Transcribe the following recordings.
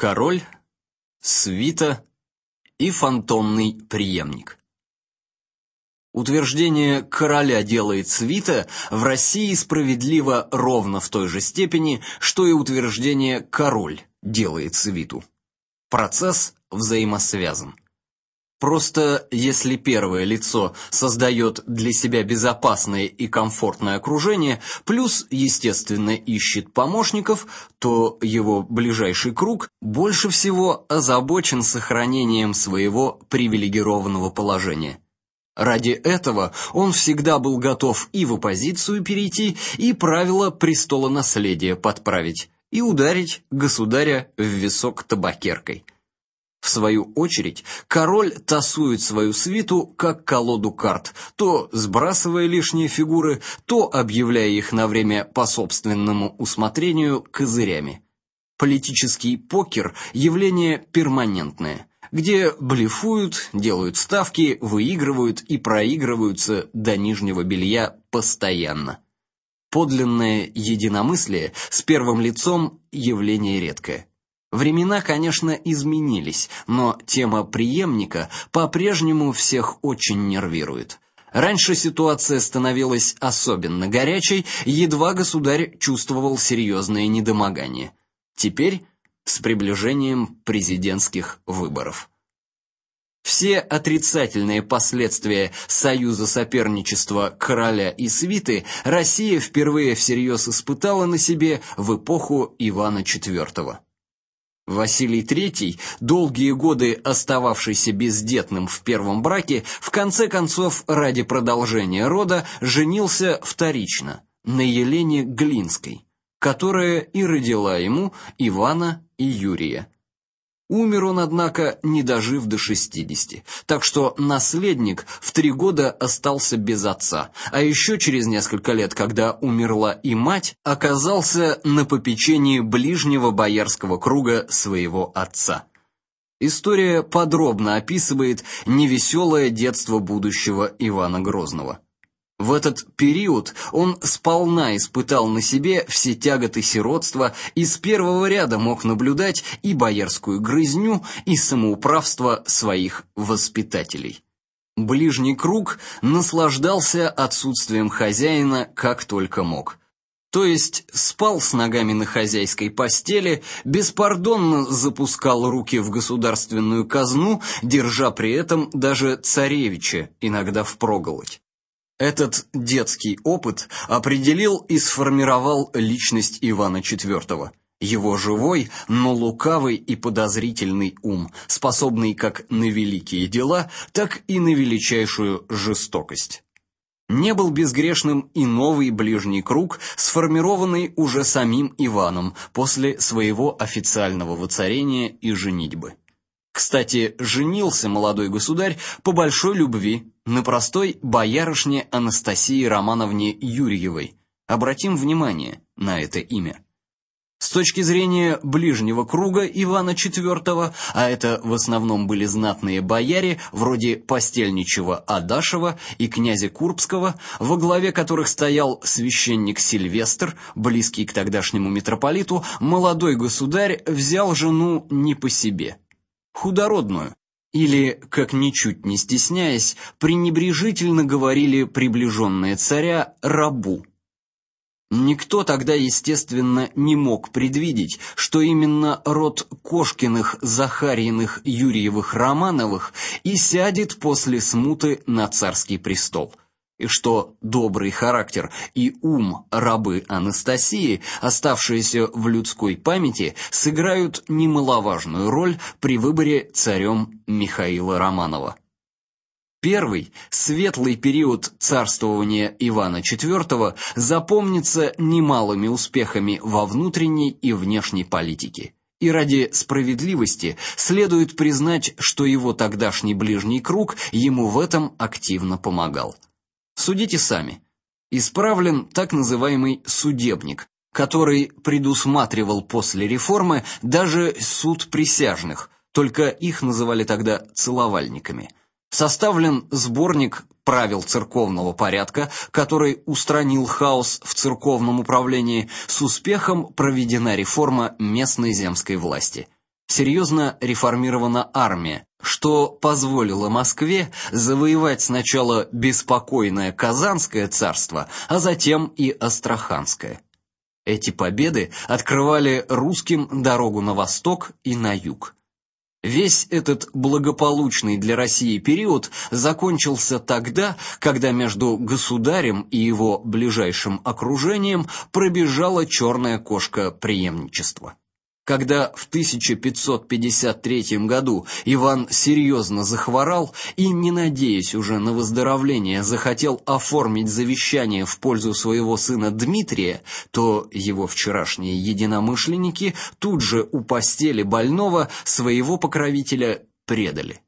король, свита и фантомный преемник. Утверждение «короля делает свита» в России справедливо ровно в той же степени, что и утверждение «король делает свиту». Процесс взаимосвязан. Просто если первое лицо создает для себя безопасное и комфортное окружение, плюс, естественно, ищет помощников, то его ближайший круг больше всего озабочен сохранением своего привилегированного положения. Ради этого он всегда был готов и в оппозицию перейти, и правила престола наследия подправить, и ударить государя в висок табакеркой. Свою очередь, король тасует свою свиту как колоду карт, то сбрасывая лишние фигуры, то объявляя их на время по собственному усмотрению козырями. Политический покер явление перманентное, где блефуют, делают ставки, выигрывают и проигрываются до нижнего белья постоянно. Подлинное единомыслие с первым лицом явление редкое. Времена, конечно, изменились, но тема преемника по-прежнему всех очень нервирует. Раньше ситуация становилась особенно горячей, едва государь чувствовал серьезное недомогание. Теперь с приближением президентских выборов. Все отрицательные последствия союза соперничества короля и свиты Россия впервые всерьез испытала на себе в эпоху Ивана IV. Василий III, долгие годы остававшийся бездетным в первом браке, в конце концов ради продолжения рода женился вторично на Елене Глинской, которая и родила ему Ивана и Юрия. Умер он, однако, не дожив до 60, так что наследник в три года остался без отца, а еще через несколько лет, когда умерла и мать, оказался на попечении ближнего боярского круга своего отца. История подробно описывает невеселое детство будущего Ивана Грозного. В этот период он сполна испытал на себе все тяготы сиротства и с первого ряда мог наблюдать и боярскую грызню, и самоуправство своих воспитателей. Ближний круг наслаждался отсутствием хозяина как только мог. То есть спал с ногами на хозяйской постели, беспардонно запускал руки в государственную казну, держа при этом даже царевича иногда впроголодь. Этот детский опыт определил и сформировал личность Ивана IV. Его живой, но лукавый и подозрительный ум, способный как на великие дела, так и на величайшую жестокость. Не был безгрешным и новый ближний круг, сформированный уже самим Иваном после своего официального воцарения и женитьбы. Кстати, женился молодой государь по большой любви на простой боярышне Анастасии Романовне Юрьевой. Обратим внимание на это имя. С точки зрения ближнего круга Ивана IV, а это в основном были знатные бояре, вроде постельничего Адашева и князя Курбского, во главе которых стоял священник Сильвестр, близкий к тогдашнему митрополиту, молодой государь взял жену не по себе худородную, или, как ничуть не стесняясь, пренебрежительно говорили приближенные царя рабу. Никто тогда, естественно, не мог предвидеть, что именно род Кошкиных, Захарьиных, Юрьевых, Романовых и сядет после смуты на царский престол и что добрый характер и ум рабы Анастасии, оставшиеся в людской памяти, сыграют немаловажную роль при выборе царем Михаила Романова. Первый, светлый период царствования Ивана IV запомнится немалыми успехами во внутренней и внешней политике. И ради справедливости следует признать, что его тогдашний ближний круг ему в этом активно помогал. Судите сами. Исправлен так называемый судебник, который предусматривал после реформы даже суд присяжных, только их называли тогда целовальниками. Составлен сборник правил церковного порядка, который устранил хаос в церковном управлении, с успехом проведена реформа местной земской власти. серьезно реформирована армия, что позволило Москве завоевать сначала беспокойное Казанское царство, а затем и Астраханское. Эти победы открывали русским дорогу на восток и на юг. Весь этот благополучный для России период закончился тогда, когда между государем и его ближайшим окружением пробежала черная кошка преемничества. Когда в 1553 году Иван серьезно захворал и, не надеясь уже на выздоровление, захотел оформить завещание в пользу своего сына Дмитрия, то его вчерашние единомышленники тут же у постели больного своего покровителя предали.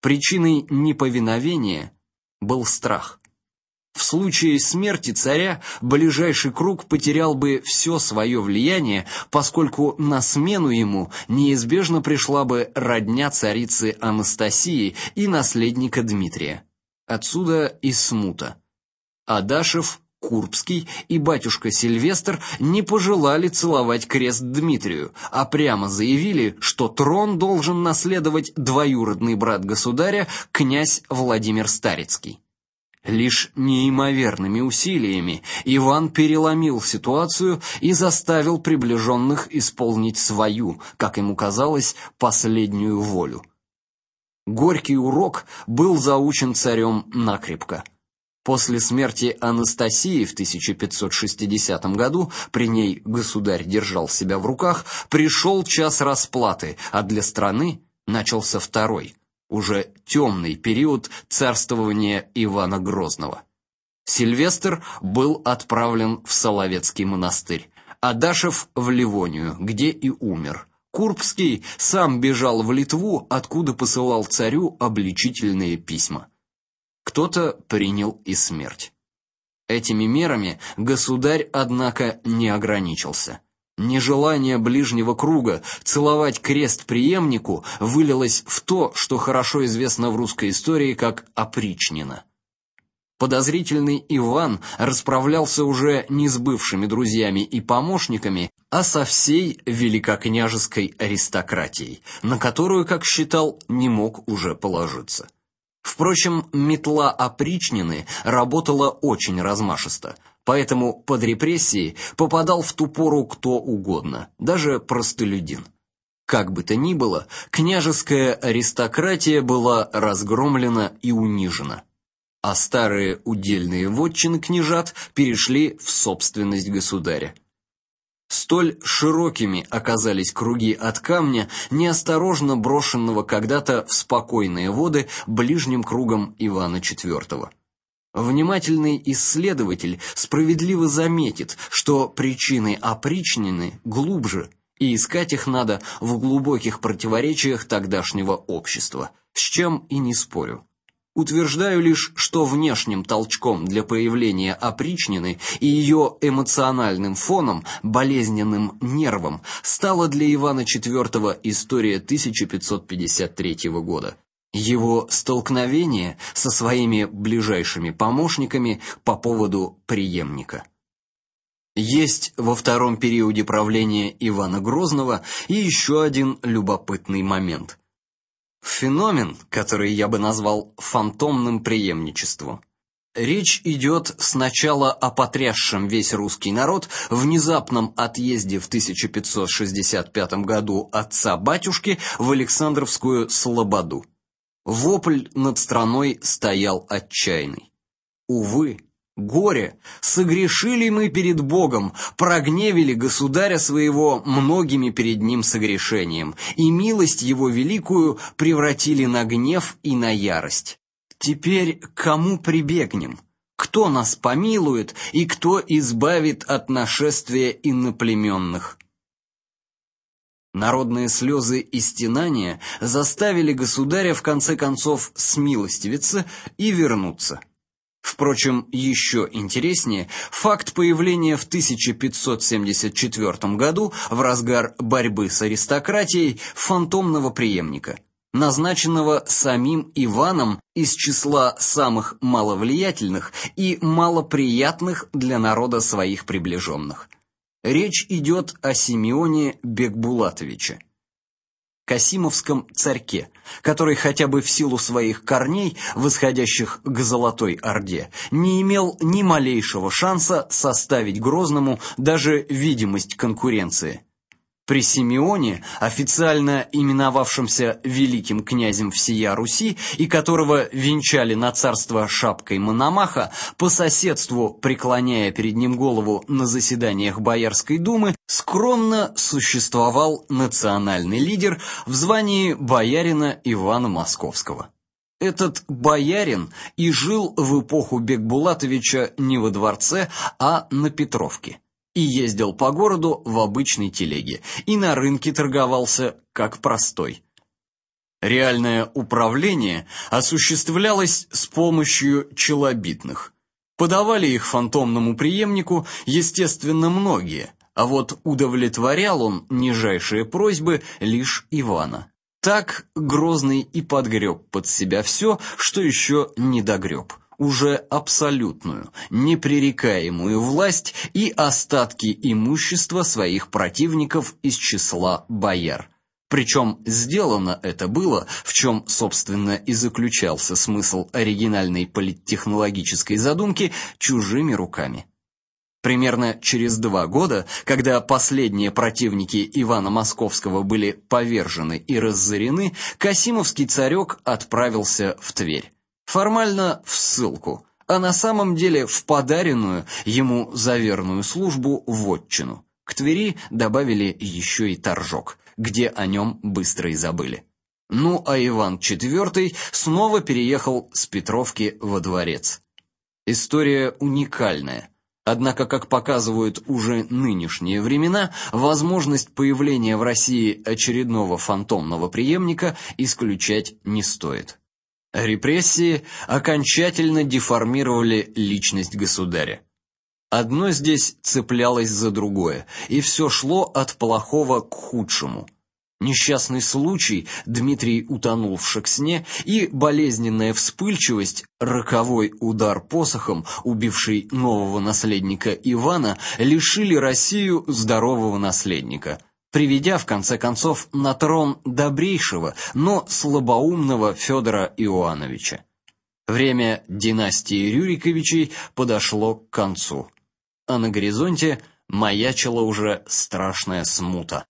Причиной неповиновения был страх. В случае смерти царя ближайший круг потерял бы все свое влияние, поскольку на смену ему неизбежно пришла бы родня царицы Анастасии и наследника Дмитрия. Отсюда и смута. Адашев, Курбский и батюшка Сильвестр не пожелали целовать крест Дмитрию, а прямо заявили, что трон должен наследовать двоюродный брат государя, князь Владимир Старицкий. Лишь неимоверными усилиями Иван переломил ситуацию и заставил приближенных исполнить свою, как ему казалось, последнюю волю. Горький урок был заучен царем накрепко. После смерти Анастасии в 1560 году, при ней государь держал себя в руках, пришел час расплаты, а для страны начался второй уже темный период царствования Ивана Грозного. Сильвестр был отправлен в Соловецкий монастырь, а Дашев в Ливонию, где и умер. Курбский сам бежал в Литву, откуда посылал царю обличительные письма. Кто-то принял и смерть. Этими мерами государь, однако, не ограничился. Нежелание ближнего круга целовать крест преемнику вылилось в то, что хорошо известно в русской истории как опричнина. Подозрительный Иван расправлялся уже не с бывшими друзьями и помощниками, а со всей великокняжеской аристократией, на которую, как считал, не мог уже положиться. Впрочем, метла опричнины работала очень размашисто – Поэтому под репрессии попадал в ту пору кто угодно, даже простолюдин. Как бы то ни было, княжеская аристократия была разгромлена и унижена, а старые удельные вотчины княжат перешли в собственность государя. Столь широкими оказались круги от камня, неосторожно брошенного когда-то в спокойные воды ближним кругом Ивана IV. Внимательный исследователь справедливо заметит, что причины опричнины глубже, и искать их надо в глубоких противоречиях тогдашнего общества, с чем и не спорю. Утверждаю лишь, что внешним толчком для появления опричнины и ее эмоциональным фоном, болезненным нервом, стала для Ивана IV история 1553 года его столкновение со своими ближайшими помощниками по поводу преемника. Есть во втором периоде правления Ивана Грозного и еще один любопытный момент. Феномен, который я бы назвал фантомным преемничеством. Речь идет сначала о потрясшем весь русский народ внезапном отъезде в 1565 году отца-батюшки в Александровскую Слободу. Вопль над страной стоял отчаянный. Увы, горе, согрешили мы перед Богом, прогневили государя своего многими перед ним согрешением, и милость его великую превратили на гнев и на ярость. Теперь к кому прибегнем? Кто нас помилует и кто избавит от нашествия иноплеменных? Народные слезы и стенания заставили государя в конце концов смилостивиться и вернуться. Впрочем, еще интереснее факт появления в 1574 году в разгар борьбы с аристократией фантомного преемника, назначенного самим Иваном из числа самых маловлиятельных и малоприятных для народа своих приближенных. Речь идет о Симеоне Бекбулатовиче. Касимовском царьке, который хотя бы в силу своих корней, восходящих к Золотой Орде, не имел ни малейшего шанса составить Грозному даже видимость конкуренции. При Симеоне, официально именовавшемся великим князем всея Руси и которого венчали на царство шапкой Мономаха, по соседству преклоняя перед ним голову на заседаниях Боярской думы, скромно существовал национальный лидер в звании боярина Ивана Московского. Этот боярин и жил в эпоху Бекбулатовича не во дворце, а на Петровке и ездил по городу в обычной телеге, и на рынке торговался как простой. Реальное управление осуществлялось с помощью челобитных. Подавали их фантомному преемнику, естественно, многие, а вот удовлетворял он нижайшие просьбы лишь Ивана. Так Грозный и подгреб под себя все, что еще не догреб уже абсолютную, непререкаемую власть и остатки имущества своих противников из числа бояр. Причем сделано это было, в чем, собственно, и заключался смысл оригинальной политтехнологической задумки, чужими руками. Примерно через два года, когда последние противники Ивана Московского были повержены и разорены, Касимовский царек отправился в Тверь. Формально в ссылку, а на самом деле в подаренную ему за верную службу вотчину. К Твери добавили еще и Торжок, где о нем быстро и забыли. Ну, а Иван IV снова переехал с Петровки во дворец. История уникальная. Однако, как показывают уже нынешние времена, возможность появления в России очередного фантомного преемника исключать не стоит. Репрессии окончательно деформировали личность государя. Одно здесь цеплялось за другое, и все шло от плохого к худшему. Несчастный случай, Дмитрий утонул в шексне, и болезненная вспыльчивость, роковой удар посохом, убивший нового наследника Ивана, лишили Россию здорового наследника – приведя в конце концов на трон добрейшего, но слабоумного Федора Иоановича. Время династии Рюриковичей подошло к концу, а на горизонте маячила уже страшная смута.